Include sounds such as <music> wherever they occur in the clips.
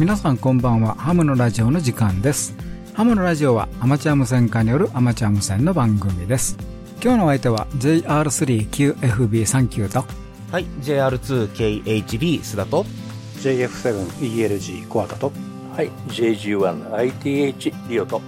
皆さんこんばんは。ハムのラジオの時間です。ハムのラジオはアマチュア無線化によるアマチュア無線の番組です。今日のお相手は JR3QFB39 と。はい JR2KHB 須田と。JF7ELG コアタと。はい JG1ITH リオと。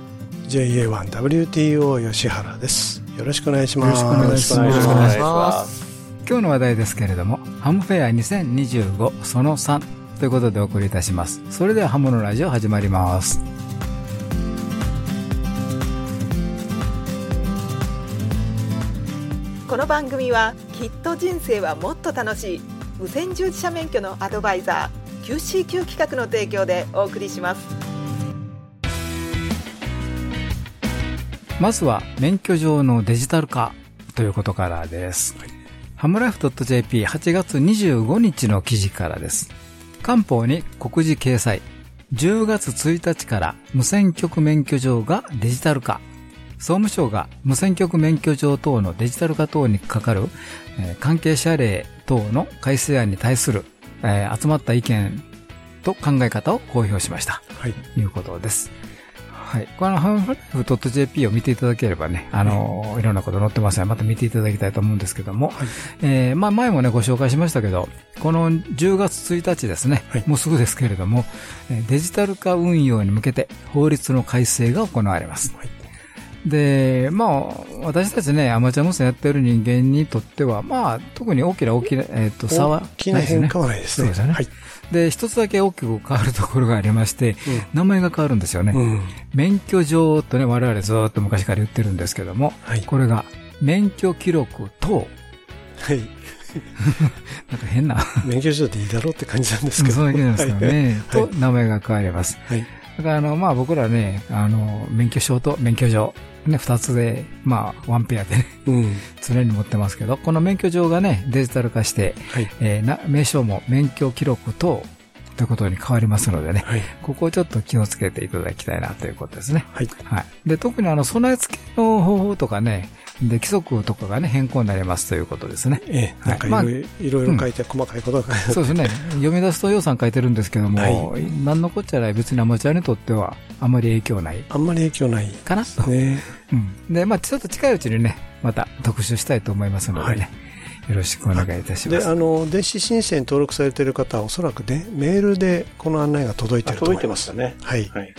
JA1WTO 吉原です。よろしくお願いします。よろしくお願いします。よろしくお願いします。今日の話題ですけれどもハムフェア2025その3ということでお送りいたしますそれではハムのラジオ始まりますこの番組はきっと人生はもっと楽しい無線従事者免許のアドバイザー QCQ 企画の提供でお送りしますまずは免許上のデジタル化ということからです。ハムライフ .jp8 月25日の記事からです。官報に告示掲載。10月1日から無線局免許状がデジタル化。総務省が無線局免許状等のデジタル化等にかかる、えー関係者例等の改正案に対する、えー集まった意見と考え方を公表しました。はいということです。はい。このハンフライフ .jp を見ていただければね、あの、い。ろんなこと載ってますので、また見ていただきたいと思うんですけども、えーまあ前もね、ご紹介しましたけど、この10月1日ですね、はい。もうすぐですけれども、えーデジタル化運用に向けて法律の改正が行われます。はい。で、まあ、私たちね、アマチュア無線やってる人間にとっては、まあ、特に大きな大きな、えっ、と、差は大きな変化はないですね。そうですよね。はいで、一つだけ大きく変わるところがありまして、名前が変わるんですよね。うん。免許状とね、我々ずっと昔から言ってるんですけども、はい。これが、免許記録等。はい。<laughs> なんか変な、免許証でいいだろうって感じなんですけど。そういうですよね。はい。と、名前が変わります。はい。だから、あの、まあ僕らね、あの、免許証と免許状、ね、二つで、まあ、ワンペアでね、うん常に持ってますけど、この免許状がね、デジタル化して、はいえーな、名称も免許記録等ということに変わりますのでね、はいここをちょっと気をつけていただきたいなということですね。はいはい。で、特にあの、備え付けの方法とかね、で、規則とかがね、変更になりますということですね。ええなんかいはいろいろいろいろ書いて細かいことがそうですね。読み出すと予算書いてるんですけども、は何のこっちゃない別にアマチュアにとってはあまり影響ない。あんまり影響ないかな。と。ね。うん。で、まあちょっと近いうちにね、また特集したいと思いますのでね、よろしくお願いいたしま。ですあの電子申請に登録されている方はおそらくねメールでこの案内が届いてると思います。届いてまはい、はい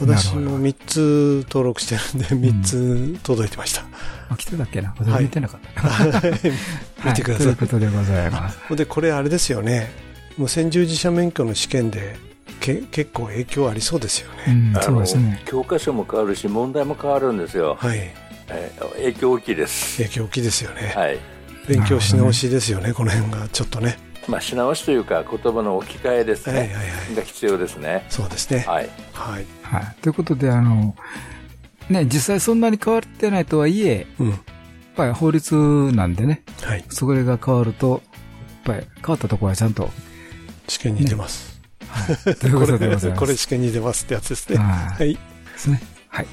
私も3つ登録してるんで3つ届いてました、あ、来てたっけな？私はい。見てなかった。な。見てください。はい。ということでございます。でこれあれですよね。無線従事者免許の試験でけ結構影響ありそうですよね、うん、そうですね。教科書も変わるし問題も変わるんですよ、はい。えー影響大きいです。影響大きいですよね、はい。勉強し直しですよねこの辺が。ちょっとねまあし直しというか言葉の置き換えですね、はいはいはい。が必要ですね。そうですね。はい。はい、はい。ということで、あの、ね、実際そんなに変わってないとはいえ、うん。やっぱり法律なんでね、はい、それが変わると、やっぱり変わったところはちゃんと、試験に出ます、ということでございます。<laughs> これ試験に出ますってやつですね。はい。はい。ですね。はい。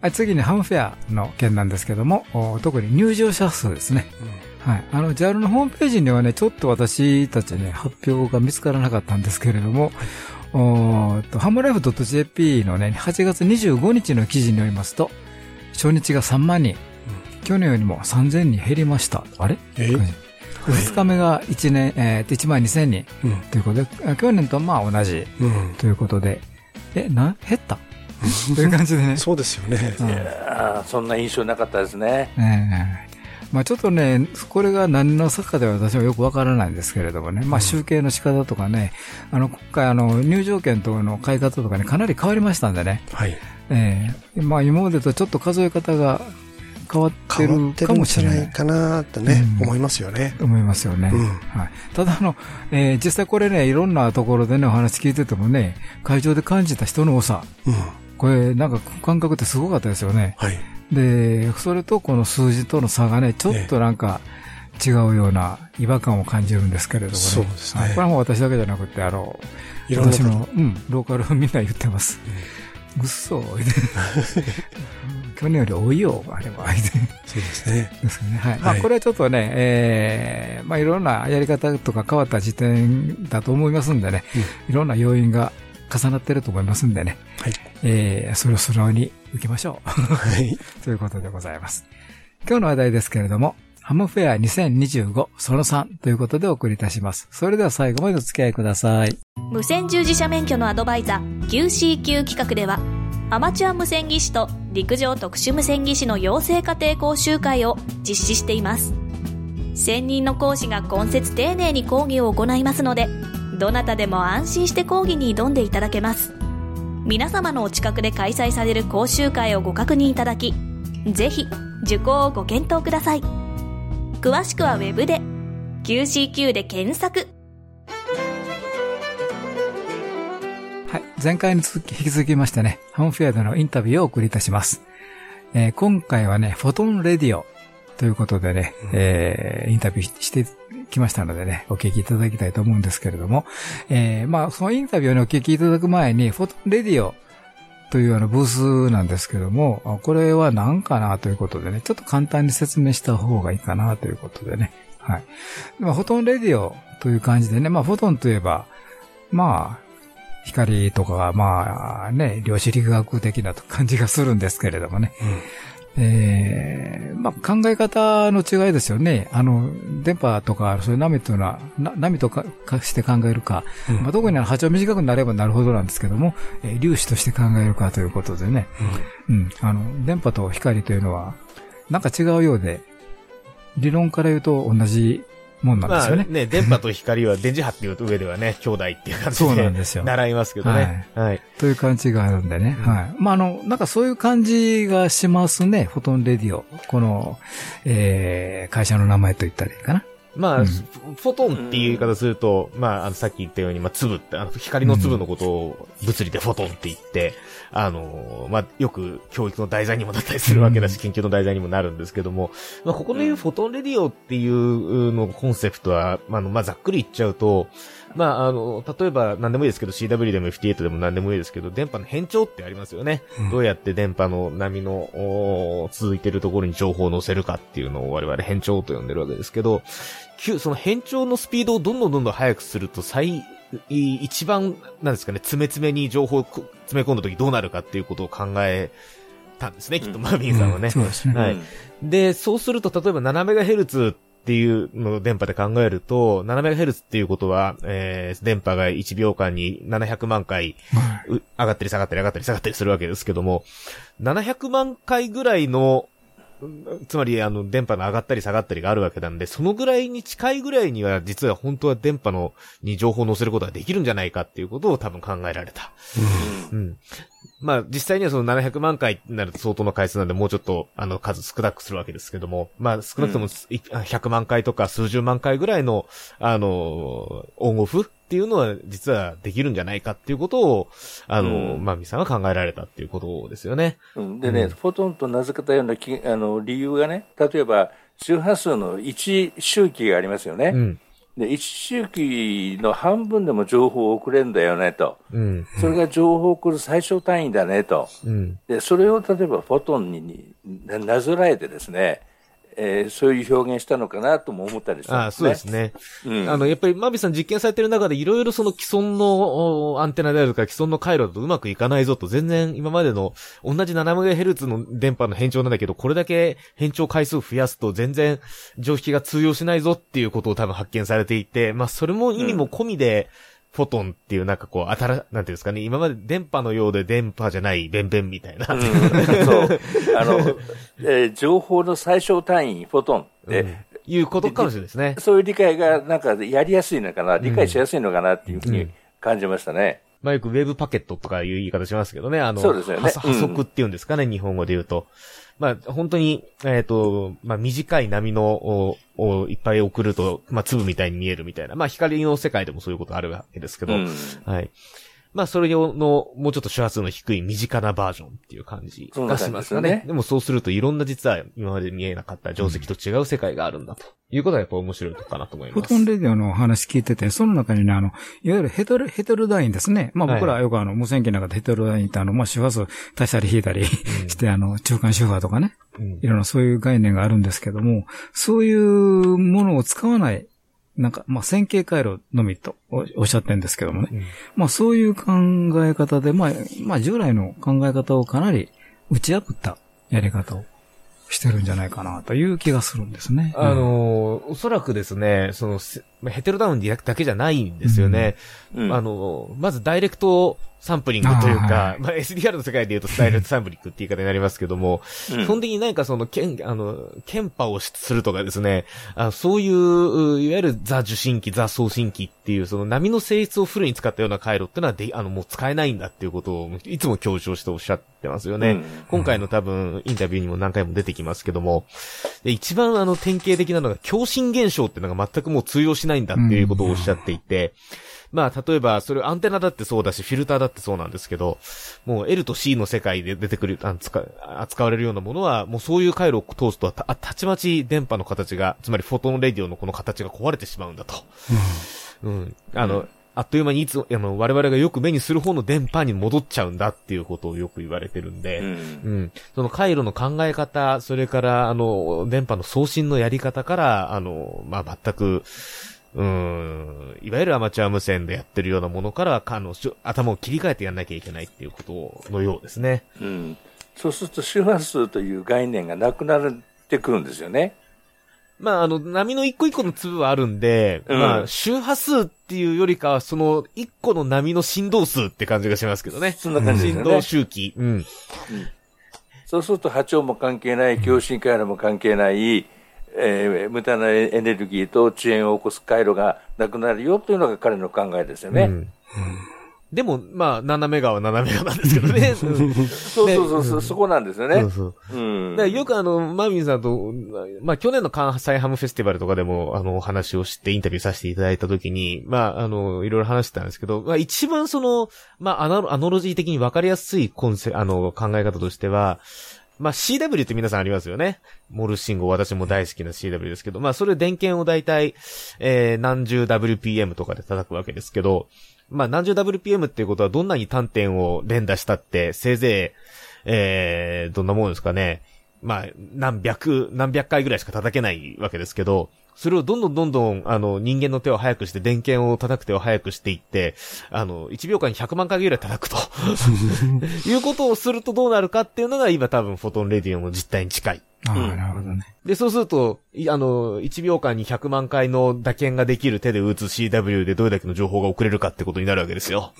はい。次にハムフェアの件なんですけども、お特に入場者数ですね。はい。あの、JAL のホームページにはね、ちょっと私たちね、発表が見つからなかったんですけれども、おーっと、ハムライフ .jp のね、8月25日の記事によりますと、初日が3万人、去年よりも3000人減りました。あれ？え？2日目が1年、えー、1万2000人。うん。ということで、あ去年とまあ同じ。うん。ということで、え、な、減った？という感じでね。<laughs> そうですよね、うん。あーそんな印象なかったですね。ええまあちょっとね、これが何の作家では私はよくわからないんですけれどもね、まあ集計の仕方とかね、あの、今回あの、入場券との買い方とかね、かなり変わりましたんでね、はい。ええ。まあ今までとちょっと数え方が変わってるかもしれな。ないいかなってね、うん。思いますよね。と思いますよね。うん。はい。ただあの、えー実際これね、いろんなところでね、お話聞いててもね、会場で感じた人の多さ、うん。これなんか感覚ってすごかったですよね。はいで、それとこの数字との差がね、ちょっとなんか違うような違和感を感じるんですけれどもね。そうですねはいこれはもう私だけじゃなくて、あの、いろんな方私の、うん、ローカルみんな言ってます。ぐっそー、<laughs> 去年より多いよ、あれは。そうですね。ですね。はい。まあ、はいこれはちょっとね、えー、まあ、いろんなやり方とか変わった時点だと思いますんでね、いろんな要因が重なってると思いますんでね、はい。えー、それを素直に受けましょう。はい。<laughs> ということでございます。今日の話題ですけれども、ハムフェア2025その3ということでお送りいたします。それでは最後までお付き合いください。無線従事者免許のアドバイザー QCQ 企画ではアマチュア無線技師と陸上特殊無線技師の養成家庭講習会を実施しています専任の講師が今節丁寧に講義を行いますのでどなたでも安心して講義に挑んでいただけます皆様のお近くで開催される講習会をご確認いただきぜひ受講をご検討ください詳しくはウェブで QCQ で検索はい。前回に続き、引き続きましてね、ハムフェアでのインタビューをお送りいたします。えー今回はね、フォトンレディオということでね、えーインタビューしてきましたのでね、お聞きいただきたいと思うんですけれども、えーまあ、そのインタビューをねお聞きいただく前に、フォトンレディオというようなブースなんですけども、これは何かなということでね、ちょっと簡単に説明した方がいいかなということでね、はい。まあ、フォトンレディオという感じでね、まあ、フォトンといえば、まあ、光とかが、まあね、量子力学的な感じがするんですけれどもね。えーまあ考え方の違いですよね。あの、電波とか、そういう波というのは、な波とかかして考えるか、まあ特に波長短くなればなるほどなんですけども、えー粒子として考えるかということでね。うん。あの、電波と光というのは、なんか違うようで、理論から言うと同じもんなんでますあよね。ね、電波と光は電磁波っていう上ではね、<laughs> 兄弟っていう感じで。そうなんですよ習いますけどね。はい。という感じがあるんでね。はい。まあ、あの、なんかそういう感じがしますね。フォトンレディオ。この、えー、会社の名前と言ったらいいかな。まあ、うん。フォトンっていう言い方すると、まあ、あの、さっき言ったように、まあ、粒って、あの、光の粒のことを物理でフォトンって言って、あの、まあ、よく教育の題材にもなったりするわけだし、研究の題材にもなるんですけども、まあ、ここで言うフォトンレディオっていうのコンセプトは、まあ、あのまあ、ざっくり言っちゃうと、まあ、あの、例えば何でもいいですけど、CW でも FT8 でも何でもいいですけど、電波の変調ってありますよね。どうやって電波の波の続いてるところに情報を載せるかっていうのを我々変調と呼んでるわけですけど、急その変調のスピードをどんどんどんどん速くすると最、い一番、なんですかね、詰め詰めに情報をく詰め込んだ時どうなるかっていうことを考えたんですね、きっとマービンさんはね。そうですね。はい。で、そうすると、例えば 7MHz っていうのを電波で考えると、7MHz っていうことは、えー、電波が1秒間に700万回、う上がったり下がったり上がったり下がったりするわけですけども、700万回ぐらいの、うんつまり、あの、電波の上がったり下がったりがあるわけなんで、そのぐらいに近いぐらいには、実は本当は電波の、に情報を載せることができるんじゃないかっていうことを多分考えられた。うん。まあ、実際にはその700万回になると相当の回数なんで、もうちょっと、あの、数少なくするわけですけども、まあ、少なくともい100万回とか数十万回ぐらいの、あの、オンオフっていうのは、実はできるんじゃないかっていうことを、あの、うんまあ、ミさんは考えられたっていうことですよね。うんでね、うんフォトンと名付けたようなきあの理由がね、例えば周波数の1周期がありますよね。うん。で、1周期の半分でも情報を送れるんだよねと。うん。それが情報を送る最小単位だねと。うん。で、それを例えばフォトンになぞらえてですね、えーそういう表現したのかなとも思ったりすね。そうですね。うんあの、やっぱり、マビさん実験されてる中でいろいろその既存のおアンテナであるとか既存の回路だとうまくいかないぞと、全然今までの同じ 7MHz の電波の変調なんだけど、これだけ変調回数を増やすと全然常識が通用しないぞっていうことを多分発見されていて、まあそれも意味も込みで、フォトンっていうなんかこう、新、なんていうんですかね、今まで電波のようで電波じゃない、ベンベンみたいな。うん <laughs> そう。あの、えー情報の最小単位、フォトンって、うんいうことかもしれないですね。そういう理解がなんかやりやすいのかな、理解しやすいのかなっていうふうに感じましたね。まあよくウェブパケットとかいう言い方しますけどね。あの、そうですよねは補足っていうんですかね、日本語で言うと。まあ本当に、えっ、と、まあ短い波のををいっぱい送ると、まあ粒みたいに見えるみたいな。まあ光の世界でもそういうことあるわけですけど。うんはい。まあ、それの、もうちょっと周波数の低い身近なバージョンっていう感じがしますよね。でねでもそうするといろんな実は今まで見えなかった定石と違う世界があるんだということがやっぱ面白いとかなと思います。フォトンレディオの話聞いてて、その中にね、あの、いわゆるヘトル、ヘテロダインですね。まあ僕らはよくあの、無線機の中でヘテロダインってあの、まあ周波数足したり引いたりして、あの、中間周波とかね。いろんなそういう概念があるんですけども、そういうものを使わないなんか、まあ、線形回路のみとおっしゃってるんですけどもね。うん、まあ、そういう考え方で、まあ、まあ、従来の考え方をかなり打ち破ったやり方をしてるんじゃないかなという気がするんですね。あの、おそらくですね、その、ヘテロダウンだけじゃないんですよね。うん、あの、まずダイレクトサンプリングというか、まあ、SDR の世界で言うとダイレクトサンプリングって言い方になりますけども、うん、基本的に何かその、けん、あの、検波をするとかですね、あそういう、いわゆるザ受信機、ザ送信機っていう、その波の性質をフルに使ったような回路っていうのはで、あの、もう使えないんだっていうことを、いつも強調しておっしゃってますよね。うん、今回の多分、インタビューにも何回も出てきますけども、で一番あの、典型的なのが、共振現象っていうのが全くもう通用しないんだっていうことをおっしゃっていて、まあ、例えば、それアンテナだってそうだし、フィルターだってそうなんですけど、もう L と C の世界で出てくる、あ扱扱われるようなものは、もうそういう回路を通すと、た、たちまち電波の形が、つまりフォトンレディオのこの形が壊れてしまうんだと。うん。うん。あの、うんあっという間にいつ、あの、我々がよく目にする方の電波に戻っちゃうんだっていうことをよく言われてるんで、うん、うん。その回路の考え方、それから、あの、電波の送信のやり方から、あの、まあ、全く、うん、いわゆるアマチュア無線でやってるようなものから、あの、頭を切り替えてやんなきゃいけないっていうことのようですね。うん。そうすると周波数という概念がなくなってくるんですよね。まあ、あの、波の一個一個の粒はあるんで、うん、まあ、周波数っていうよりかは、その、一個の波の振動数って感じがしますけどね。そんな感じですね。振動周期。うん。うん、そうすると波長も関係ない、共振回路も関係ない、えー、無駄なエネルギーと遅延を起こす回路がなくなるよというのが彼の考えですよね。うん、でも、まあ、斜め側は斜め側なんですけどね。<laughs> そうそうそうそう、そこなんですよね。そうそう。うん。よくあの、マミンさんと、まあ、去年の関西ハムフェスティバルとかでも、あの、話をしてインタビューさせていただいたときに、まあ、あの、いろいろ話してたんですけど、まあ、一番その、まあ、アノロジー的に分かりやすいコンセ、あの、考え方としては、まあ、CW って皆さんありますよね。モル信号、私も大好きな CW ですけど、まあ、それ電源をだいたい、えー、何十 WPM とかで叩くわけですけど、まあ、何十 WPM っていうことはどんなに単点を連打したって、せいぜい、えー、どんなもんですかね。まあ、何百、何百回ぐらいしか叩けないわけですけど、それをどんどんどんどん、あの、人間の手を速くして、電源を叩く手を速くしていって、あの、1秒間に100万回ぐらい叩くと <laughs> いうことをするとどうなるかっていうのが今多分フォトンレディオの実態に近い。ああ、なるほどね。で、そうすると、あの、1秒間に100万回の打鍵ができる手で打つ CW でどれだけの情報が送れるかってことになるわけですよ。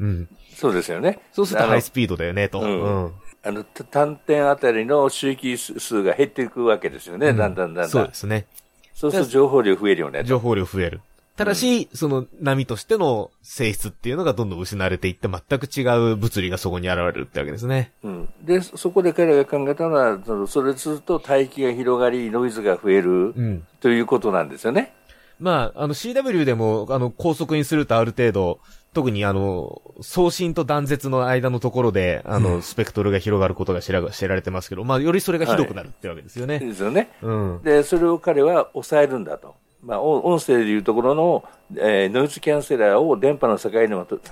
うん。うん。そうですよね。そうするとハイスピードだよね、と。うん。うんあの、単点あたりの周期数が減っていくわけですよね、うん、だんだんだんだん。そうですね。そうすると情報量増えるよね。情報量増える。ただし、うん、その波としての性質っていうのがどんどん失われていって全く違う物理がそこに現れるってわけですね。うん。で、そこで彼が考えたのは、そのそれすると大気が広がり、ノイズが増える、うん、ということなんですよね。まあ、あの CW でも、あの、高速にするとある程度、特にあの、送信と断絶の間のところで、あの、スペクトルが広がることが知ら知られてますけど、まあ、よりそれがひどくなるってわけですよね。はい、ですよね。うん。で、それを彼は抑えるんだと。まあ、音声でいうところの、えー、ノイズキャンセラーを電波の境に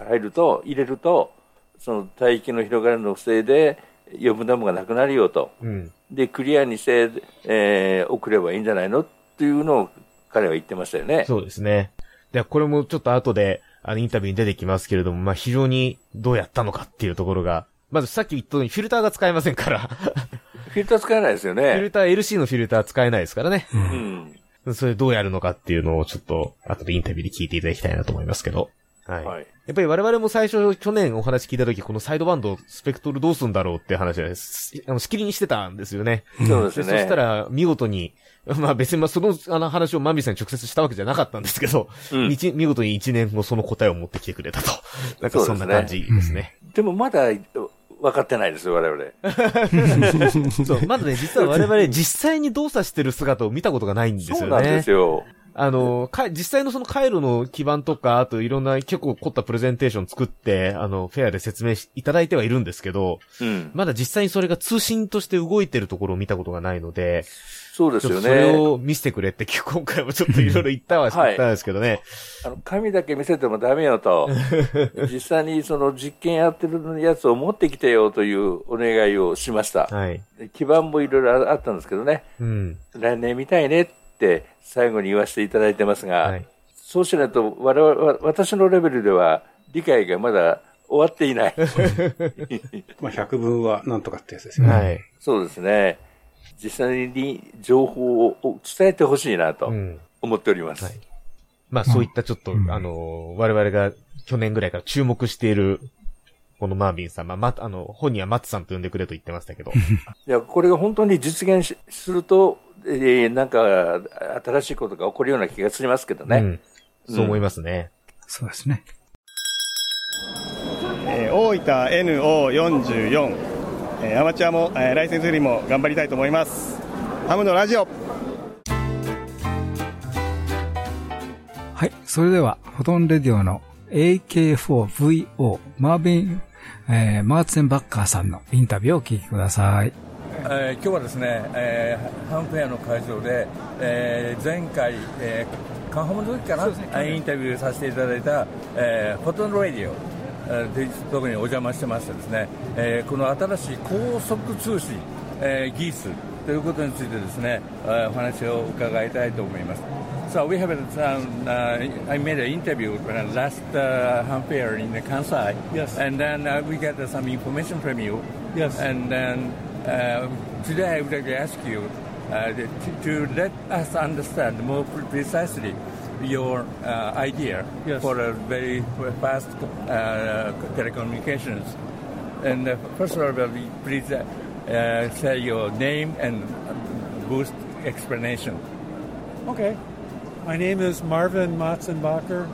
入ると、入れると、その帯域の広がりのせいで、余分なものがなくなるよと。うん、で、クリアにして、えー、送ればいいんじゃないのっていうのを彼は言ってましたよね。そうですね。で、これもちょっと後で、あの、インタビューに出てきますけれども、まあ、非常にどうやったのかっていうところが、まずさっき言ったようにフィルターが使えませんからフィルター使えないですよね。フィルター、LC のフィルター使えないですからね。うん。それどうやるのかっていうのをちょっと、後でインタビューで聞いていただきたいなと思いますけど。はい。はい、やっぱり我々も最初、去年お話聞いた時、このサイドバンド、スペクトルどうすんだろうって話は、あの、しきりにしてたんですよね。そうですね。そしたら、見事に、まあ別にまあそのあの話をマミさんに直接したわけじゃなかったんですけど、うん、見事に1年後その答えを持ってきてくれたと。なんかそんな感じですね。でもまだ分かってないですよ、我々。<laughs> そう、まだね、実は我々実際に動作してる姿を見たことがないんですよね。そうなんですよ。あの、か、実際のその回路の基盤とか、あといろんな結構凝ったプレゼンテーション作って、あの、フェアで説明いただいてはいるんですけど、うん、まだ実際にそれが通信として動いてるところを見たことがないので、そうですよね。それを見せてくれって今回もちょっといろいろ言ったは言ったんですけどね。あの、紙だけ見せてもダメよと。実際にその実験やってるやつを持ってきてよというお願いをしました。はい。基盤もいろいろあったんですけどね。うん。来年見たいねって最後に言わせていただいてますが、はい、そうしないと我々、私のレベルでは理解がまだ終わっていない。<laughs> まあ百分はなんとかってやつですよね。はい。そうですね。実際に情報を伝えてほしいなと思っております。うんはい、まあそういったちょっと、うん、あの、我々が去年ぐらいから注目しているこのマービンさん、まあ、ま、あの、本人はマッツさんと呼んでくれと言ってましたけど。<laughs> いや、これが本当に実現すると、えー、なんか、新しいことが起こるような気がしますけどね。うん、そう思いますね。うん、そうですね。えー、大分 NO44。えー、アマチュアも、えー、ライセンス売りも頑張りたいと思いますハムのラジオはいそれではフォトンレディオの AK4VO マービン、えー、マーツェンバッカーさんのインタビューをお聞きくださいえー、今日はですね、えー、ハンフェアの会場で、えー、前回、えー、カンハムの時かな、ね、インタビューさせていただいた、えー、フォトンレディオで特にお邪魔してましてですね、えー、この新しい高速通信、えー、技術ということについてですね、お話を伺いたいと思います。So we have a, um, uh, I made an interview last uh, Ham Fair in Kansai. Yes. And then uh, we got some information from you. Yes. And then uh, today I would like to ask you uh, to, to let us understand more precisely your uh, idea yes. for a very fast uh, telecommunications. And uh, first of all, please uh, say your name and boost explanation. Okay. My name is Marvin Matzenbacher.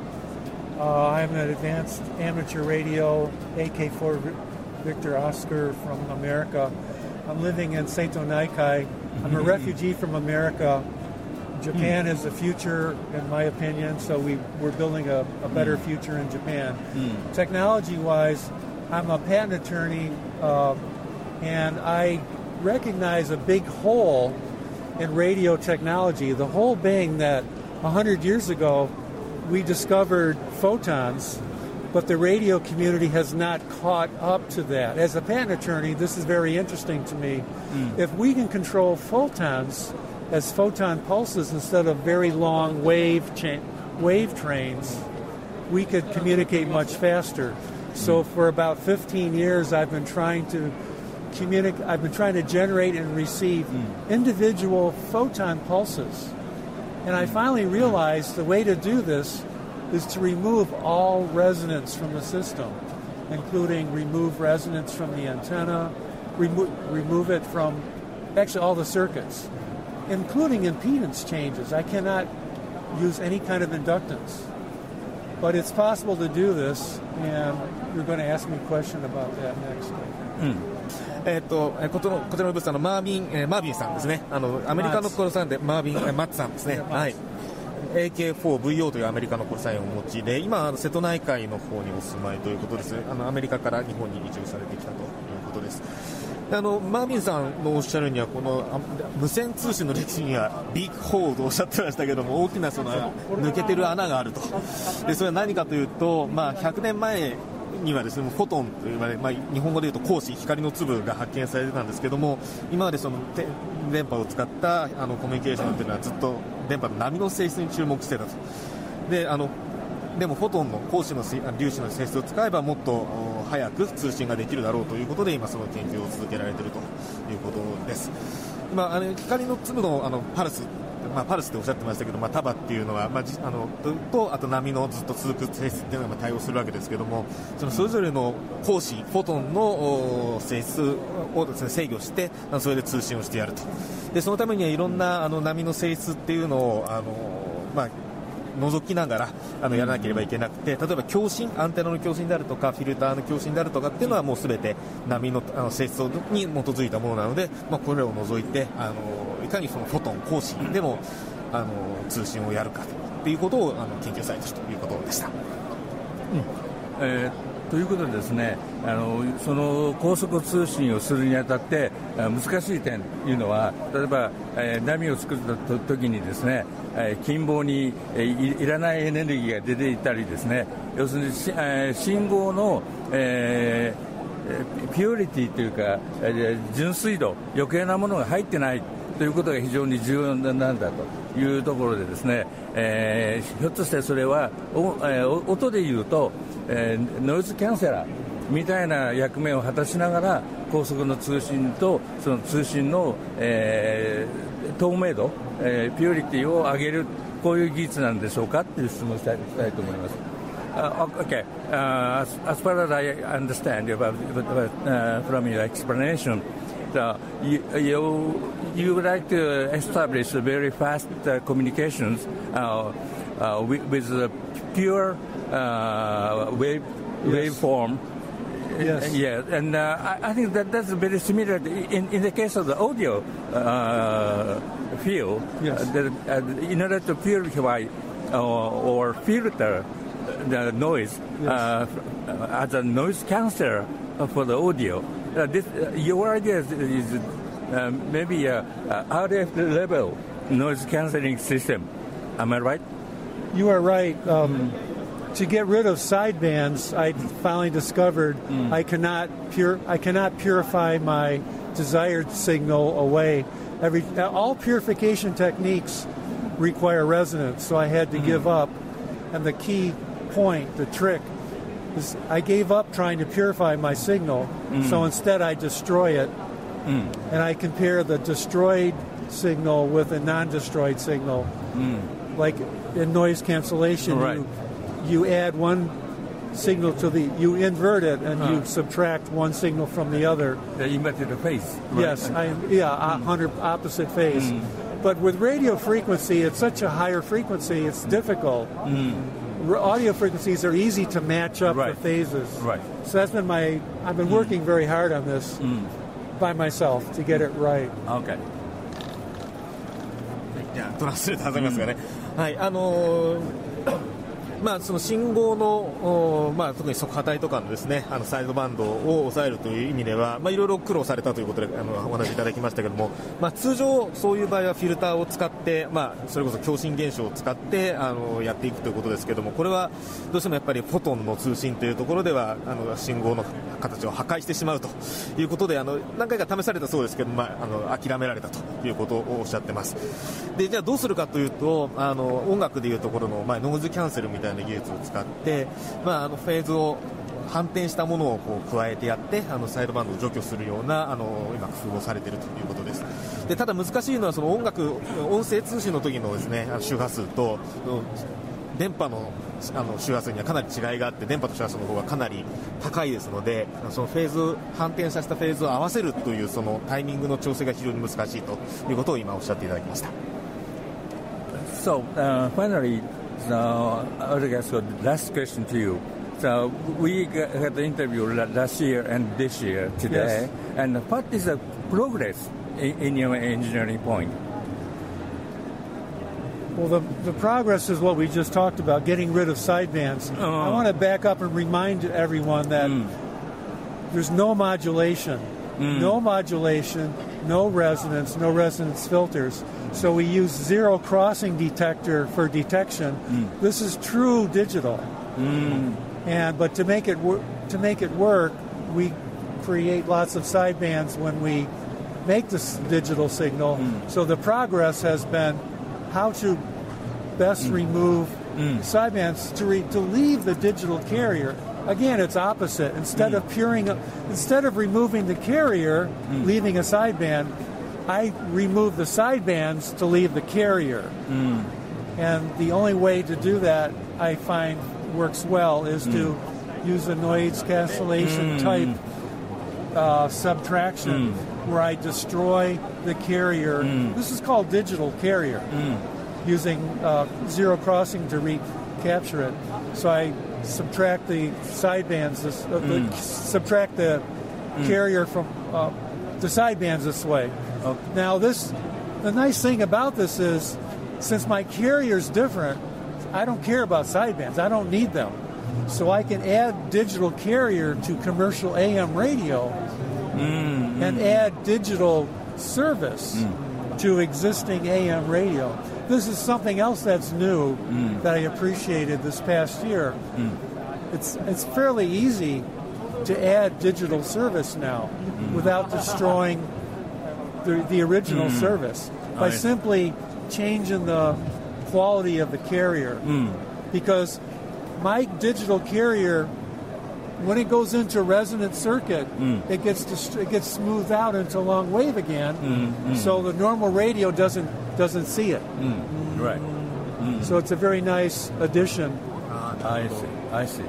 Uh, I'm an advanced amateur radio AK4 Victor Oscar from America. I'm living in Seito Naikai. I'm a refugee from America Japan mm. is the future, in my opinion. So we we're building a, a better mm. future in Japan. Mm. Technology-wise, I'm a patent attorney, uh, and I recognize a big hole in radio technology. The hole being that 100 years ago, we discovered photons, but the radio community has not caught up to that. As a patent attorney, this is very interesting to me. Mm. If we can control photons, as photon pulses instead of very long wave cha- wave trains, we could communicate much faster. So hmm. for about 15 years, I've been trying to communicate. I've been trying to generate and receive hmm. individual photon pulses, and I hmm. finally realized the way to do this is to remove all resonance from the system, including remove resonance from the antenna, remo- remove it from actually all the circuits including impedance changes. I cannot use any kind of inductance. But it's possible to do this, and you're going to ask me a question about that next. えっと、こちらの、こちらのブースのマービン、えー、マービンさんですね。あの、アメリカのコルさんで、マービン、マッツさんですね。はい。 AK4VO というアメリカのコルサインをお持ちで、今、瀬戸内海の方にお住まいということです。あの、アメリカから日本に移住されてきたということです。あのマービンさんのおっしゃるにはこの無線通信の歴史にはビッグホールとおっしゃってましたけども大きなその抜けてる穴があるとでそれは何かというと、まあ、100年前にはですねフォトンと呼ばれ、まあ、日本語で言うと光子光の粒が発見されてたんですけども今までその電波を使ったあのコミュニケーションというのはずっと電波の波の性質に注目してたと。であのでもフォトンの光子の粒子の性質を使えばもっと早く通信ができるだろうということで今その研究を続けられているということです。今あの光の粒のあのパルスまあ、パルスっておっしゃってましたけど、まあ、束っていうのは、まあ、あのとあと波のずっと続く性質っていうのが対応するわけですけどもそのそれぞれの光子フォトンの性質をです、ね、制御してそれで通信をしてやると。でそのためにはいろんなあの波の性質っていうのをあの、まあ覗きながらあのやらなければいけなくて例えば共振アンテナの共振であるとかフィルターの共振であるとかっていうのはもうすべて波のあの性質に基づいたものなので、まあ、これらを除いてあのいかにそのフォトン光子でもあの通信をやるかということをあの研究されているということでした。うんえーということでですねあのその高速通信をするにあたって難しい点というのは例えば、えー、波を作った時にですね、えー、近傍に、えー、いらないエネルギーが出ていたりですね要するに、えー、信号の、えー、ピューリティというか、えー、純粋度余計なものが入ってないということが非常に重要なんだというところでですね、えー、ひょっとしてそれはお、えー、音で言うとえー、ノイズキャンセラーみたいな役目を果たしながら高速の通信とその通信の、えー、透明度、えー、ピューリティを上げるこういう技術なんでしょうかという質問をしたいしたいと思います。Uh, okay, uh, as, as far as I understand about, uh, from your explanation, uh, you, you, you would like to establish very fast uh, communications uh, uh, with, with pure uh, wave yes. waveform. Yes. Yeah, and uh, I, I, think that that's very similar in, in the case of the audio uh, field. Yes. Uh, that, in order to purify or filter the noise yes. as a noise canceller for the audio, this, your idea is, is maybe a, a RF level noise cancelling system. Am I right? You are right. Um, to get rid of sidebands, I finally discovered mm. I cannot pure I cannot purify my desired signal away. Every all purification techniques require resonance, so I had to mm. give up. And the key point, the trick, I gave up trying to purify my signal. Mm. So instead, I destroy it, mm. and I compare the destroyed signal with a non-destroyed signal. Mm. Like in noise cancellation, right. you you add one signal to the you invert it and huh. you subtract one signal from the other. Yeah, you met the phase. Right? Yes, I am, yeah, mm. hundred opposite phase. Mm. But with radio frequency, it's such a higher frequency, it's difficult audio frequencies are easy to match up right. the phases. Right. So that's been my. I've been mm. working very hard on this mm. by myself to get it right. Okay. じゃあトラッシュで挟みますがね、はいあのーまあ、その信号の、まあ、特に速波帯とかのですねあのサイドバンドを抑えるという意味では、まあ、いろいろ苦労されたということであのお話いただきましたけども、まあ、通常、そういう場合はフィルターを使って、まあ、それこそ共振現象を使ってあのやっていくということですけどもこれはどうしてもやっぱりフォトンの通信というところではあの信号の形を破壊してしまうということであの何回か試されたそうですけど、まあ、あの諦められたということをおっしゃってます。でじゃあどうするかというとあの音楽でいうところの、まあ、ノイズキャンセルみたいなたいな技術を使って、まあ、あのフェーズを反転したものをこう加えてやってあのサイドバンドを除去するようなあの今工夫をされているということですでただ難しいのはその音楽音声通信の時のですね周波数と電波のあの周波数にはかなり違いがあって電波と周波数の方がかなり高いですのでそのフェーズ反転させたフェーズを合わせるというそのタイミングの調整が非常に難しいということを今おっしゃっていただきました。So, uh, finally, So I would guess the last question to you. So we had the interview last year and this year today. Yes. And what is the progress in, in your engineering point? Well, the, the progress is what we just talked about, getting rid of sidebands. Oh. I want to back up and remind everyone that Mm. there's no modulation. Mm. No modulation, no resonance, no resonance filters. So we use zero crossing detector for detection. Mm. This is true digital. Mm. And but to make it wor- to make it work, we create lots of sidebands when we make this digital signal. Mm. So the progress has been how to best Mm. remove sidebands to re- to leave the digital carrier. Again, it's opposite. Instead of puring, instead of removing the carrier, leaving a sideband, I remove the sidebands to leave the carrier. Mm. And the only way to do that, I find, works well is to use a noise cancellation Mm. type uh, subtraction where I destroy the carrier. This is called digital carrier, using uh, zero crossing to recapture it. So I subtract the sidebands, this, uh, the, subtract the carrier from uh, the sidebands this way. Now, this the nice thing about this is since my carrier's different, I don't care about sidebands. I don't need them. So I can add digital carrier to commercial AM radio Mm, and add digital service to existing AM radio. This is something else that's new mm. that I appreciated this past year. Mm. It's it's fairly easy to add digital service now mm. without destroying the, the original Mm. service by simply changing the quality of the carrier. Because my digital carrier, when it goes into resonant circuit, it gets dist- it gets smoothed out into long wave again. mm. So the normal radio doesn't doesn't see it. Right. So it's a very nice addition. I see. I see.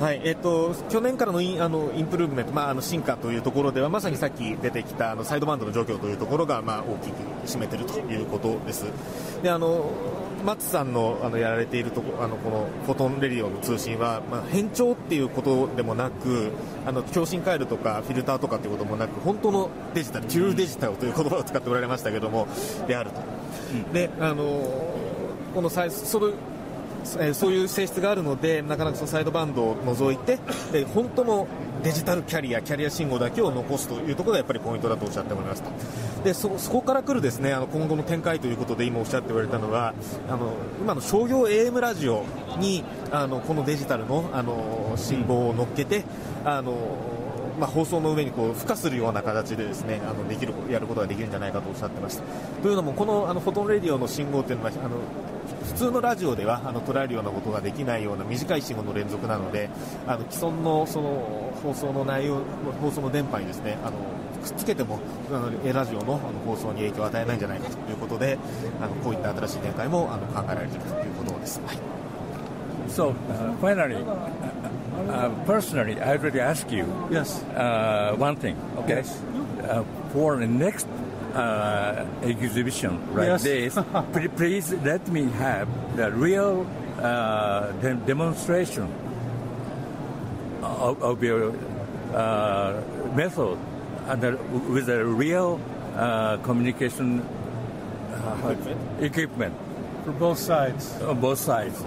はい、えっ、と、去年からのインあのインプルーブメント、まあ、あの進化というところでは、まさにさっき出てきたあのサイドバンドの状況というところが、まあ、大きく占めているということです。で、あの、松さんのあのやられているとこあのこのフォトンレディオの通信は、まあ、変調っていうことでもなくあの共振回路とかフィルターとかっていうこともなく本当のデジタル、トゥルーデジタルという言葉を使っておられましたけどもであると、であのこのサイそのえそういう性質があるので、なかなかそのサイドバンドを除いて、で本当のデジタルキャリア、キャリア信号だけを残すというところがやっぱりポイントだとおっしゃっておりました。でそこから来るですねあの今後の展開ということで今おっしゃっておられたのはあの今の商業 AM ラジオにあのこのデジタルのあの信号を乗っけてあのまあ、放送の上にこう付加するような形でですねあのできるやることができるんじゃないかとおっしゃってましたというのもこのあのフォトンレディオの信号というのはあの普通のラジオではあの捉えるようなことができないような短い信号の連続なのであの既存のその放送の内容放送の電波にですねあのくっつけてもあのラジオの放送に影響を与えないんじゃないかということであのこういった新しい展開もあの考えられているということです。はい So uh, finally, uh, personally, I already ask you. Yes. Uh, one thing. Okay? Uh, for the next uh, exhibition like Yes. this, <laughs> pl- please let me have the real uh, de- demonstration of, of your uh, method and with a real uh, communication uh, equipment for both sides. on both sides.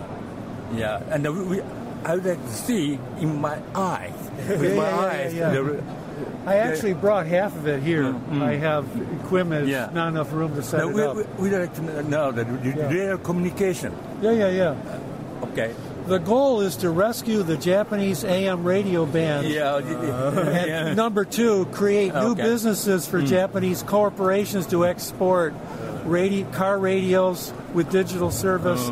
Yeah, and we, we, I would like to see in my eyes, <laughs> with Yeah, my yeah, eyes, yeah. the I actually brought half of it here. Mm, mm. I have equipment, Yeah. not enough room to set No, it we, up. we, we'd like to know re- Yeah. communication. Yeah, yeah, yeah. Okay. The goal is to rescue the Japanese AM radio band. Yeah. And yeah. number two, create new Okay. businesses for Mm. Japanese corporations to export radio, car radios with digital service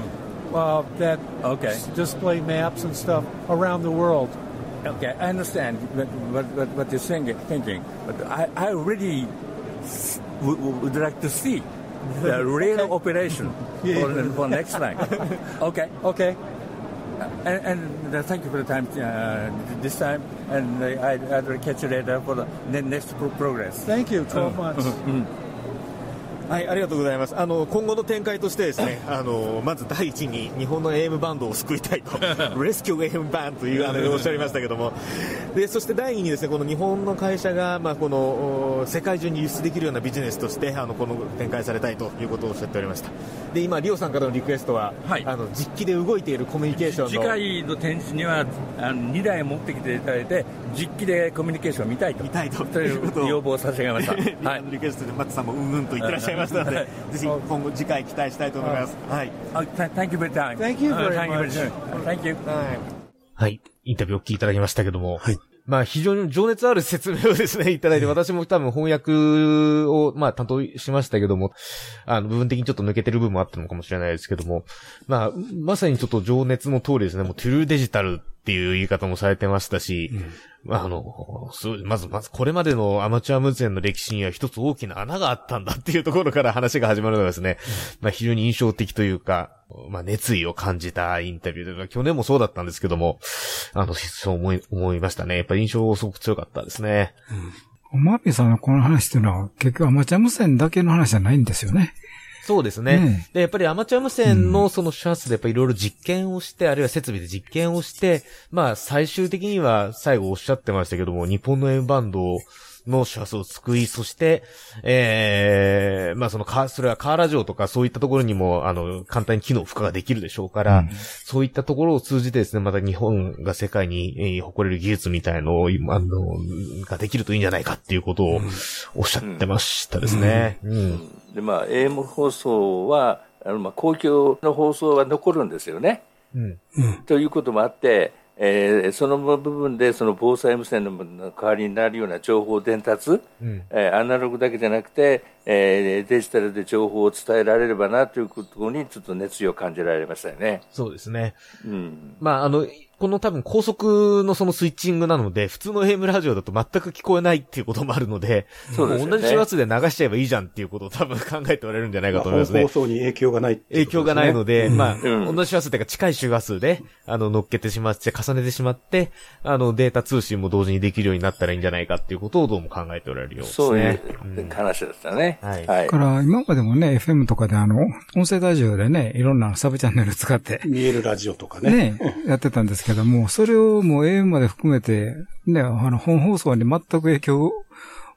uh, that. Okay. s- display maps and stuff around the world. Okay, I understand what, what, what, you're saying, thinking, but I, I really s- would, would like to see the <laughs> real operation <laughs> Yeah. for, for next time. <laughs> Okay. Okay. And, and uh, thank you for the time uh, this time, and uh, I, I'll catch you later for the next pro- progress. Thank you. 12 months. はい、ありがとうございます。あの、今後の展開としてですね、あの、まず第一に日本の AM バンドを救いたいと、<laughs> レスキュー AM バンドというあの、おっしゃいましたけども、で、そして第二にですね、この日本の会社が、まあ、この、お世界中に輸出できるようなビジネスとして、あの、この展開されたいということをおっしゃっておりました。で、今、リオさんからのリクエストは、あの、実機で動いているコミュニケーションの、次回の展示にはあの2台持ってきていただいて実機でコミュニケーションを見たいと。見たいと。いう要望を差し上げました。<laughs> はい、リクエストで松さんもうんうんと言ってらっしゃいましたので、ぜひ今後次回期待したいと思います。はい。Uh, th- thank you very much. Thank you very Uh, thank you very much. Thank you. はい。インタビューをお聞きいただきましたけども。はい。まあ非常に情熱ある説明をですね、<laughs> いただいて、私も多分翻訳を、まあ担当しましたけども、あの、部分的にちょっと抜けてる部分もあったのかもしれないですけども、まあ、まさにちょっと情熱の通りですね、もうトゥルーデジタルっていう言い方もされてましたし、まあ、あの、まず、まず、これまでのアマチュア無線の歴史には一つ大きな穴があったんだっていうところから話が始まるのがですね、まあ、非常に印象的というか、まあ、熱意を感じたインタビューで、去年もそうだったんですけども、あの、そう思い、思いましたね。やっぱり印象すごく強かったですね。マーピーさんのこの話っていうのは結局アマチュア無線だけの話じゃないんですよね。そうですね。ねで、やっぱりアマチュア無線のその周波数でやっぱりいろいろ実験をして、あるいは設備で実験をして、まあ最終的には最後おっしゃってましたけども、日本の M バンドをの周波数を救い、そして、ええー、まあそのカ、それはカーラジオとかそういったところにも、あの、簡単に機能付加ができるでしょうから、うん、そういったところを通じてですね、また日本が世界に、えー、誇れる技術みたいのを、あの、ができるといいんじゃないかっていうことをおっしゃってましたですね。うん。うん、で、まあ、AM 放送は、あの、まあ、公共の放送は残るんですよね。うん。ということもあって、えー、その部分でその防災無線の代わりになるような情報伝達、うん、えー、アナログだけじゃなくて、えー、デジタルで情報を伝えられればなということにちょっと熱意を感じられましたよね。そうですね。うん。まあ、あの、この多分高速のそのスイッチングなので、普通の AM ラジオだと全く聞こえないっていうこともあるので、そうですね。同じ周波数で流しちゃえばいいじゃんっていうことを多分考えておられるんじゃないかと思いますね。放送に影響がない、ね、影響がないので、まあ、うん、同じ周波数というか近い周波数で、あの、乗っけてしまって、重ねてしまって、あの、データ通信も同時にできるようになったらいいんじゃないかっていうことをどうも考えておられるようですね。そういう話でしたね。はい。はい。から今までもね、FM とかであの、音声ラジオでね、いろんなサブチャンネル使って。見えるラジオとかね。ね、やってたんですけども、それをもう AM まで含めて、ね、あの、本放送に全く影響を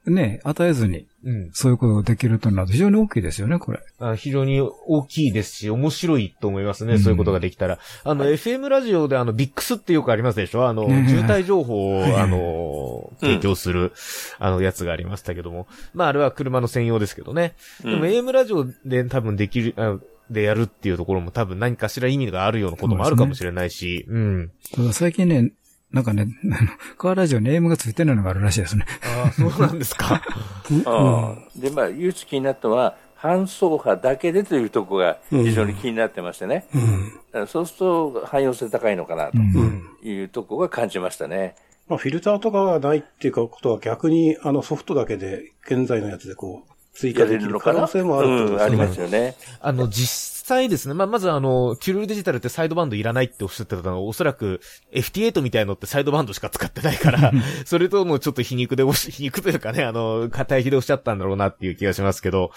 ね、与えずに、うん、そういうことができるというのは非常に大きいですよね、これ。あ非常に大きいですし、面白いと思いますね、うん、そういうことができたら。あの、FM ラジオであの、ビックスってよくありますでしょ？あの、ね、渋滞情報を、あの、提供する、あの、やつがありましたけども。まあ、あれは車の専用ですけどね。でも、AM ラジオで多分できる、あでやるっていうところも多分何かしら意味があるようなこともあるかもしれないし、うね、うん。ただ最近ね、なんかね、カーラジオにエームがついてないのがあるらしいですね。ああ、そうなんですか。<laughs> うん、で、まあ、唯一気になったのは、反送波だけでというところが非常に気になってましてね。うん、そうすると汎用性高いのかなというところが感じましたね。まあ、フィルターとかがないっていうことは逆にあのソフトだけで現在のやつでこう追加できる可能性もある、うん、ありますよね。あの、実際ですね、まあ、まずあの、キュルルデジタルってサイドバンドいらないっておっしゃってたのは、おそらく FT8 みたいのってサイドバンドしか使ってないから、<laughs> それともちょっと皮肉でおし、皮肉というかね、あの、硬い日でおっしゃったんだろうなっていう気がしますけど、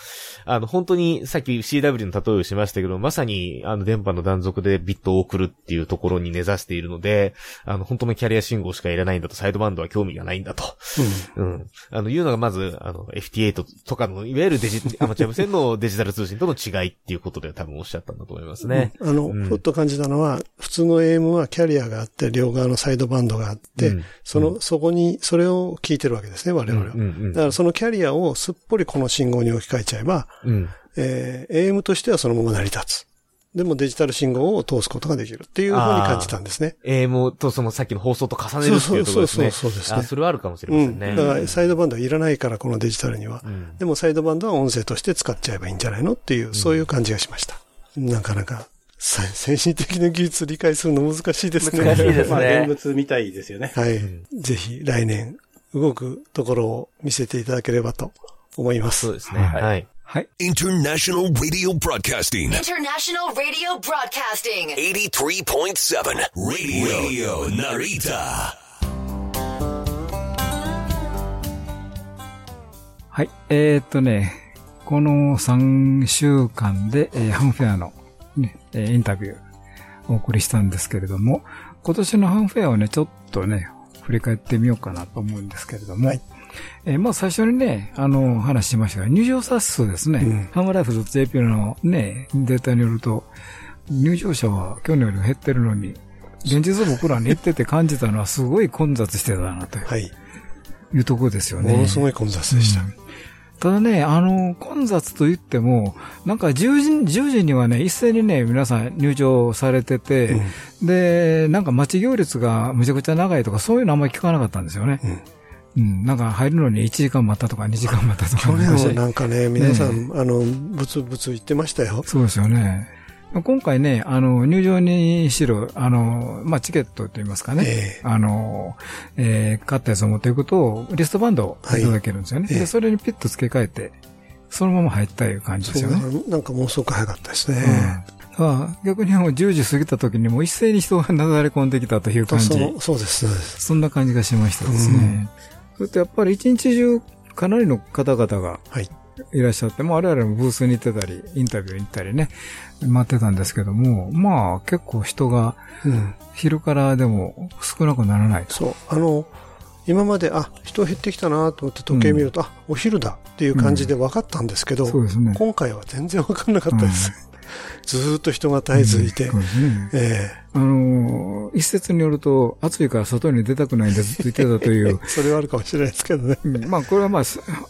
あの、本当にさっき CW の例えをしましたけど、まさにあの、電波の断続でビットを送るっていうところに根ざしているので、あの、本当のキャリア信号しかいらないんだと、サイドバンドは興味がないんだと。うん。うん。あの、いうのがまず、あの、FT8 とかの、いわゆるデジ、アマチュア無線のデジタル通信との違いっていうことで多分おっしゃったんだと思います。ますね。あの、ふっと感じたのは、普通の AM はキャリアがあって、両側のサイドバンドがあって、その、そこに、それを聞いてるわけですね、我々は。だからそのキャリアをすっぽりこの信号に置き換えちゃえば、え AM としてはそのまま成り立つ。でもデジタル信号を通すことができるっていうふうに感じたんですね。AM とそのさっきの放送と重ねるっていうところですね。そうそうそうそうですね。それはあるかもしれませんね。うん、だからサイドバンドはいらないから、このデジタルには、うん。でもサイドバンドは音声として使っちゃえばいいんじゃないのっていう、そういう感じがしました。なかなか先進的な技術を理解するの難しいですね。難しいですね。まあ、現物みたいですよね。はい。うん、ぜひ来年動くところを見せていただければと思います。そうですね。はい。はい。International Radio Broadcasting. International Radio Broadcasting. 83.7 Radio, Radio Narita. はい。えー、っとね、この3週間で、えー、ハンフェアのね、インタビューお送りしたんですけれども、今年のハンフェアをね、ちょっとね、振り返ってみようかなと思うんですけれども、はい、えー、まあ最初にね、あの、話しましたが、入場者数ですね、うん、ハムライフ .jp のね、データによると、入場者は去年より減ってるのに、現実僕らに行ってて感じたのはすごい混雑してたなという、はい、いうところですよね。ものすごい混雑でした。うんただね、あの、混雑と言っても、なんか10時、10時にはね、一斉にね、皆さん入場されてて、うん、で、なんか待ち行列がむちゃくちゃ長いとか、そういうのあんまり聞かなかったんですよね。うん、うん、なんか入るのに1時間待ったとか2時間待ったとか。去年はなんかね、皆さん、ね、あの、ぶつぶつ言ってましたよ。そうですよね。今回ね、あの、入場にしろ、あの、まあ、チケットといいますかね、えー、あの、えー、買ったやつを持っていくと、リストバンドをいただけるんですよね。はい、で、それにピッと付け替えて、そのまま入ったいう感じですよね。なんかもうすごく早かったですね。うん、逆にもう10時過ぎた時にもう一斉に人が流れ込んできたという感じ。そうです、そうです。そんな感じがしましたですね。うん、それとやっぱり一日中かなりの方々が、はい。いらっしゃって、も我々もブースに行ってたり、インタビューに行ったりね、待ってたんですけども、まあ結構人が、昼からでも少なくならないそう。あの、今まで、あ、人減ってきたなと思って時計見ると、うん、あ、お昼だっていう感じで分かったんですけど、うん。ね、今回は全然分かんなかったです。ずっと人が絶えずいて。うんね、ええー、あのー、一説によると、暑いから外に出たくないんでずっと言ってたという。<laughs> それはあるかもしれないですけどね。まあ、これはまあ、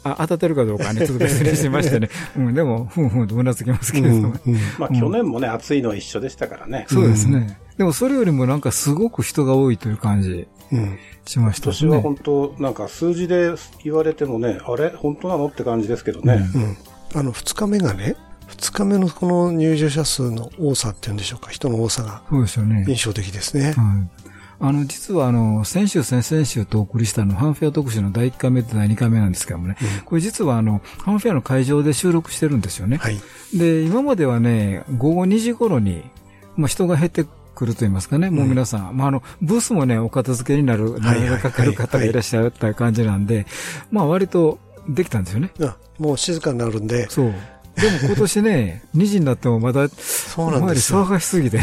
あ当たってるかどうかね、<laughs> ちょっと別にしましてね。うん、でも、ふんふんとうなずきますけれども。うんうん、まあ、去年もね、暑いのは一緒でしたからね。そうですね。でも、それよりもなんかすごく人が多いという感じ。しましたね。今年は本当、なんか数字で言われてもね、あれ？本当なの？って感じですけどね。うん。あの、二日目がね、2日目のこの入場者数の多さっていうんでしょうか、人の多さが。そうですよね。印象的ですね。はい。あの、実はあの、先週、先々週とお送りしたの、ハンフェア特集の第1回目と第2回目なんですけどもね、うん、これ実はあの、ハンフェアの会場で収録してるんですよね。はい。で、今まではね、午後2時頃に、まあ人が減ってくると言いますかね、もう皆さん、うん、まああの、ブースもね、お片付けになる、ながかかる方がいらっしゃった感じなんで、まあ割とできたんですよね。あ、もう静かになるんで。そう。でも今年ね、<laughs> 2時になってもまだ、そうなんですよ。騒がしすぎて。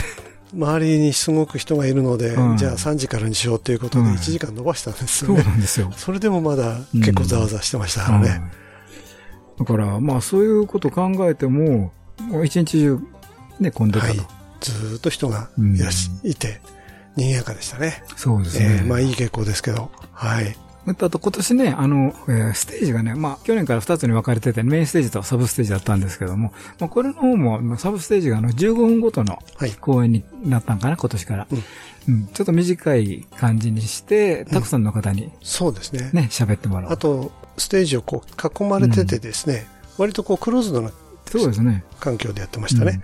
周りにすごく人がいるので、うん、じゃあ3時からにしようということで1時間伸ばしたんですよね。そうなんですよ。<laughs> それでもまだ結構ざわざわしてましたからね。だから、まあそういうことを考えても、もう一日中ね、混んでたと。はい、ずっと人がいらし、いて、賑やかでしたね。そうですね。えー、まあいい傾向ですけど、はい。あと今年ね、あの、えー、ステージがね、まあ、去年から2つに分かれてて、メインステージとサブステージだったんですけども、まあ、これの方も、サブステージがあの、15分ごとの公演になったんかな、今年から、うん、うん。ちょっと短い感じにして、たくさんの方に、うん、そうですね。ね、喋ってもらう。あと、ステージをこう、囲まれててですね、うん、割とこう、クローズドな、そうですね。環境でやってましたね。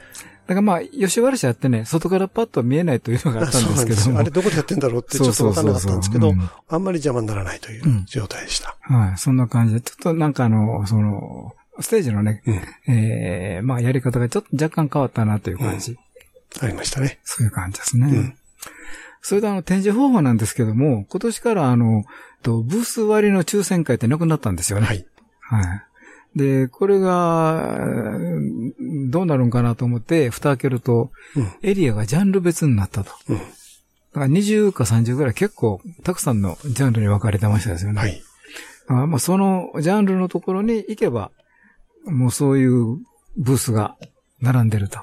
だからまあ、吉原市やってね、外からパッと見えないというのがあったんですけども。あれどこでやってんだろうってちょっとわからなかったんですけど、あんまり邪魔にならないという状態でした。うん、はい、そんな感じで、ちょっとなんかあの、その、ステージのね、うん、ええー、まあやり方がちょっと若干変わったなという感じ。うん、ありましたね。そういう感じですね。うん、それであの、展示方法なんですけども、今年からあの、とブース割の抽選会ってなくなったんですよね。はい。はい。で、これが、どうなるんかなと思って、蓋開けると、エリアがジャンル別になったと。うん、だから20か30ぐらい結構たくさんのジャンルに分かれてましたですよね。はい。あまあ、そのジャンルのところに行けば、もうそういうブースが並んでると。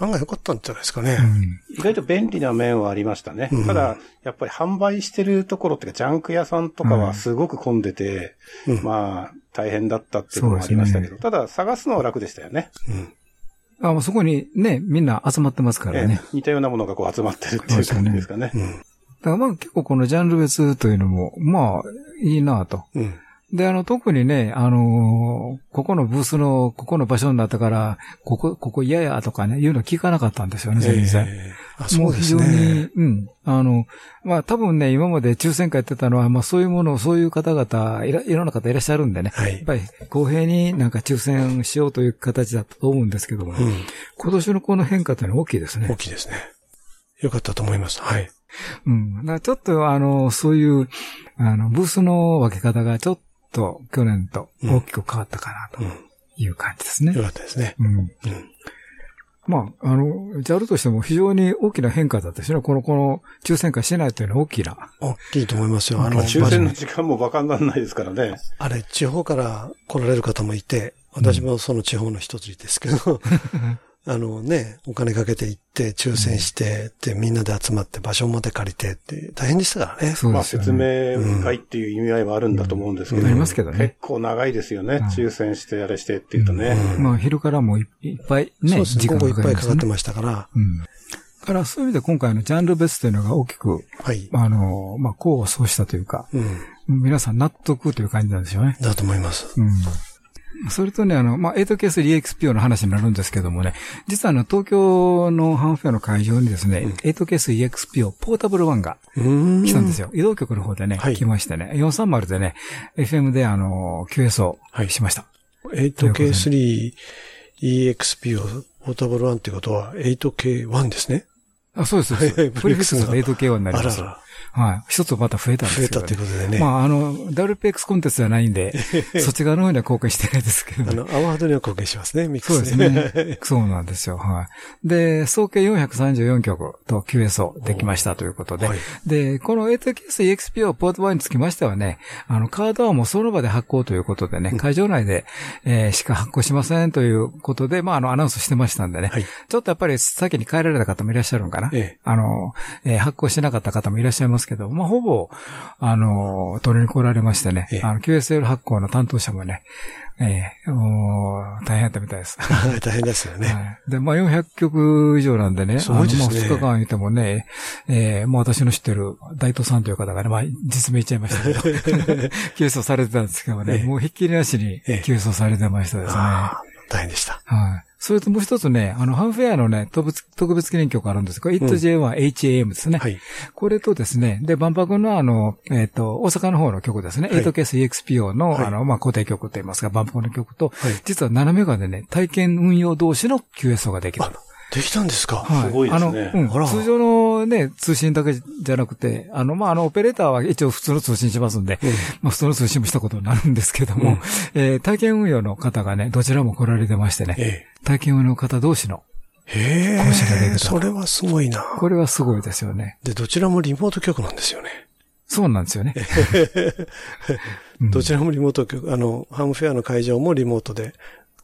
案外良かったんじゃないですかね。うん、意外と便利な面はありましたね。うん、ただ、やっぱり販売してるところっていうか、ジャンク屋さんとかはすごく混んでて、うん、まあ、大変だったっていうのもありましたけど、ね、ただ探すのは楽でしたよね。うん。あそこにね、みんな集まってますからね。似たようなものがこう集まってるっていう感じですかね。うん。だからまあ結構このジャンル別というのも、まあ、いいなと。うん。で、あの、特にね、あのー、ここのブースの、ここの場所になったから、ここ、ここ嫌やとかね、いうの聞かなかったんですよね、全然。えー、あそうですね。もう非常に、うん。あの、まあ多分ね、今まで抽選会やってたのは、まあそういうものを、そういう方々いら、いろんな方いらっしゃるんでね。はい。やっぱり公平になんか抽選しようという形だったと思うんですけども、うん、今年のこの変化というのは大きいですね。大きいですね。よかったと思います。はい。うん。だちょっとあの、そういう、あの、ブースの分け方がちょっとと去年と大きく変わったかなという感じですね。よかったですね。うん。うんまあ、あの、JAL としても非常に大きな変化だったしね。この、この、抽選会しないというのは大きな。大きいと思いますよ。あの、抽選の時間も馬鹿にならないですからね。あれ、地方から来られる方もいて、私もその地方の一つですけど、<laughs> あのね、お金かけて行って、抽選して、で、みんなで集まって場所まで借りてって、大変でしたからね。ねまあ説明会っていう意味合いはあるんだと思うんですけど。ありますけどね。結構長いですよね。抽選してやれしてっていうとね。まあ昼からもいっぱいね、そうですね。午後いっぱいかかってましたから。うん。からそういう意味で今回のジャンル別というのが大きく、はい。あの、まあ、功を奏したというか、うん。皆さん納得という感じなんでしょうね。だと思います。うん。それとね、あの、まあ、8K3XPO の話になるんですけどもね、実はあの、東京のハンフェアの会場にですね、うん、8K3XPO ポータブル1が来たんですよ。移動局の方でね、はい、来ましてね、430でね、FM であの、QS をしました。はい、8K3EXPO ポータブル1ってことは 8K1 ですね。あ、そうです。プリフィックスが 8KO になります。あらら。はい。一つまた増えたんですよ、ね。増えたということでね。まあ、あの、WPX コンテンツじゃないんで、そっち側の方には貢献してないですけど、ね、あの、アワードには貢献しますね、ミックスそうですね。そうなんですよ。はい。で、総計434曲と QSO できましたということで、はい、で、この 8KSEXPO ポートバーにつきましてはね、あの、カードはもうその場で発行ということでね、会場内で、えー、しか発行しませんということで、まあ、あの、アナウンスしてましたんでね、はい、ちょっとやっぱり先に帰られた方もいらっしゃるのかな。ええ、あの、えー、発行してなかった方もいらっしゃいますけど、まあ、ほぼあの、取りに来られましてね、あの、QSL 発行の担当者もね、ええもう、大変だったみたいです。<laughs> 大変ですよね。はい、で、まあ、400曲以上なんでね、すごいですね。2日間いてもね、ええー、もう私の知ってる大東さんという方がね、まあ、実名言っちゃいましたけど、<laughs> 急走されてたんですけどね、えもうひっきりなしに急走されてましたですね。大変でした。はい。それともう一つね、あの、ハンフェアのね、特別記念曲あるんですこれ、ItJ1HAM ですね。はい。これとですね、で、万博のあの、えっ、ー、と、大阪の方の曲ですね。はい、8KSEXPO の、はい、あの、まあ、固定曲と言いますか、万博の曲と、はい、実は7メガでね、体験運用同士の QSO ができると。できたんですか？はい。すごいですね。あの、うん、通常のね、通信だけじゃなくて、あの、まあ、あの、オペレーターは一応普通の通信しますんで、うん、まあ、普通の通信もしたことになるんですけども、うん、えー、体験運用の方がね、どちらも来られてましてね、ええ、体験運用の方同士の、へえ。講師ができた。それはすごいな。これはすごいですよね。で、どちらもリモート局なんですよね。そうなんですよね。<laughs> どちらもリモート局、あの、ハムフェアの会場もリモートで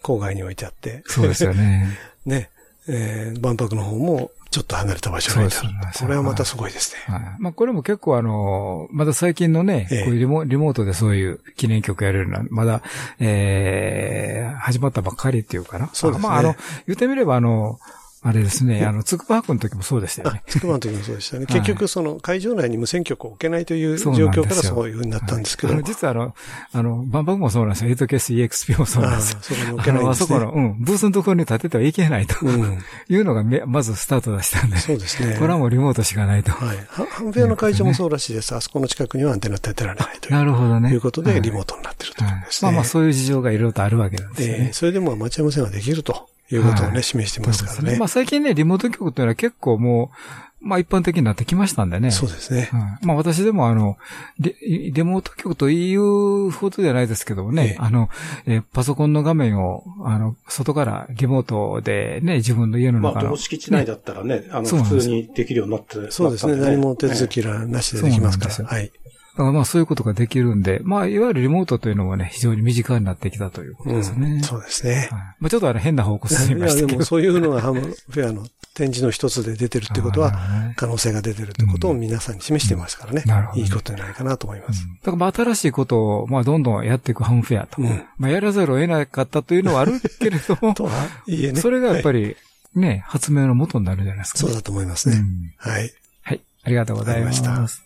郊外に置いてあって。そうですよね。<laughs> ね。えー、万博の方もちょっと離れた場所にいた。これはまたすごいですね。はい。まあこれも結構あの、まだ最近のね、ええ、こういうリモリモートでそういう記念曲やれるのは、まだ、えー、始まったばっかりっていうかな。そうですね。まああの、言ってみればあの、あれですね、あの、つくば博の時もそうでしたよね。つくばの時もそうでしたね。結局、その、会場内に無線局を置けないという状況からそういうふうになったんですけど。はい、実はあの、あの、万博もそうなんですよ。8KSEXP もそうなんですよ。あそこに置けないんです、ね、あそこの、うん、ブースのところに立ててはいけないと、うん、いうのがまずスタート出したんで。そうですね。これはもうリモートしかないと。はい。ハンフェアの会場もそうらしいです。あそこの近くにはアンテナ立てられないという。なるほどね。いうことで、リモートになってるということですね。まあまあ、そういう事情がいろいろとあるわけなんですね。それでも町山線はできると。いうことをね、示してますからね。まあ最近ね、リモート局っていうのは結構もう、まあ一般的になってきましたんでね。そうですね。まあ私でもあのリ、リモート局というほどではないですけどもね、ええ、あの、えパソコンの画面を、あの、外からリモートでね、自分の家の中の。まあ同敷地内だったらね、ねあの、普通にできるようになって、そうですね。何も手続きなしでできますから。はい。だからまあそういうことができるんで、まあいわゆるリモートというのもね、非常に身近になってきたということですね。うん、そうですね。はい、まあちょっとあの変な方向進みましたけど。いやでもそういうのがハムフェアの展示の一つで出てるってことは、可能性が出てるってことを皆さんに示してますからね。うん、なるほど、いいことじゃないかなと思います。うん、だからまあ新しいことを、まあどんどんやっていくハムフェアと。うん、まあやらざるを得なかったというのはあるけれども、<laughs> とはいいえね。<laughs> それがやっぱりね、はい、発明の元になるじゃないですか、ね、そうだと思いますね。はい。はい。ありがとうございました。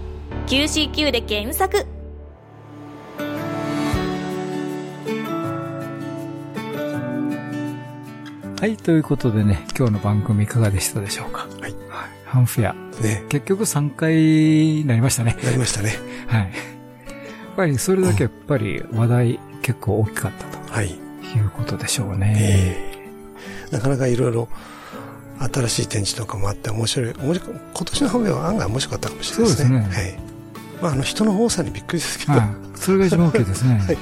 QCQ で検索はい、ということでね、今日の番組いかがでしたでしょうか？はい。はい、ハンフェア。ね。結局3回になりましたね。なりましたね。<laughs> はい。やっぱりそれだけやっぱり話題結構大きかったと。はい。いうことでしょうね。ええー、なかなかいろいろ新しい展示とかもあって面白い。面白い今年のハンフェアは案外面白かったかもしれないですね。そうですね。はい。まあ、あの人の多さにびっくりですけど、はい、それが一番大きいですね、<laughs> はい、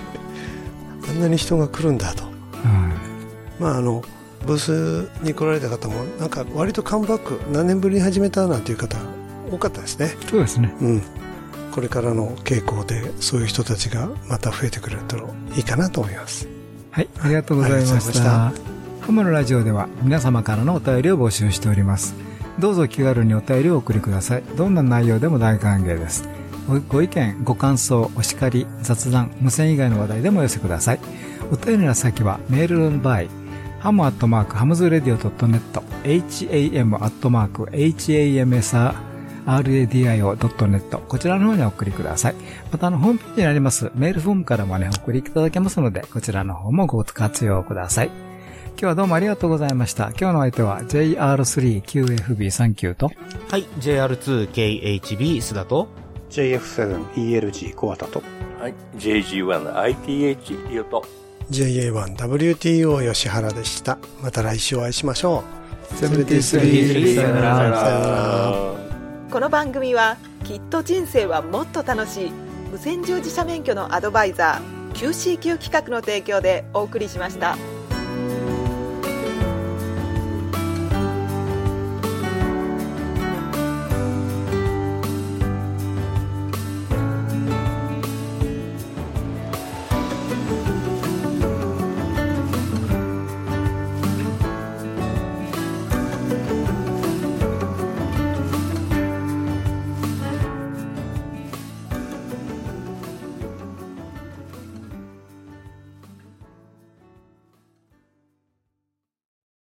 あんなに人が来るんだと、はい、まああのブースに来られた方もなんか割とカムバック何年ぶりに始めたなんていう方多かったですね。そうですね、うん、これからの傾向でそういう人たちがまた増えてくれるといいかなと思います。はい。ありがとうございました。ハムのラジオでは皆様からのお便りを募集しております。どうぞ気軽にお便りをお送りください。どんな内容でも大歓迎です。ご意見、ご感想、お叱り、雑談、無線以外の話題でもお寄せください。お便りの先はメールの場合、ハムアットマークハムズレディオ .net、ham アットマーク hamsradio.net こちらの方にお送りください。またあの、ホームページにありますメールフォームからもね、お送りいただけますので、こちらの方もご活用ください。今日はどうもありがとうございました。今日の相手は JR3QFB39 と、はい、JR2KHB 須田と、JF7ELG 小畑と、はい、JG1ITH リオと、JA1WTO 吉原でした。また来週お会いしましょう。73さよなら。この番組はきっと人生はもっと楽しい無線乗自社免許のアドバイザー QCQ 企画の提供でお送りしました。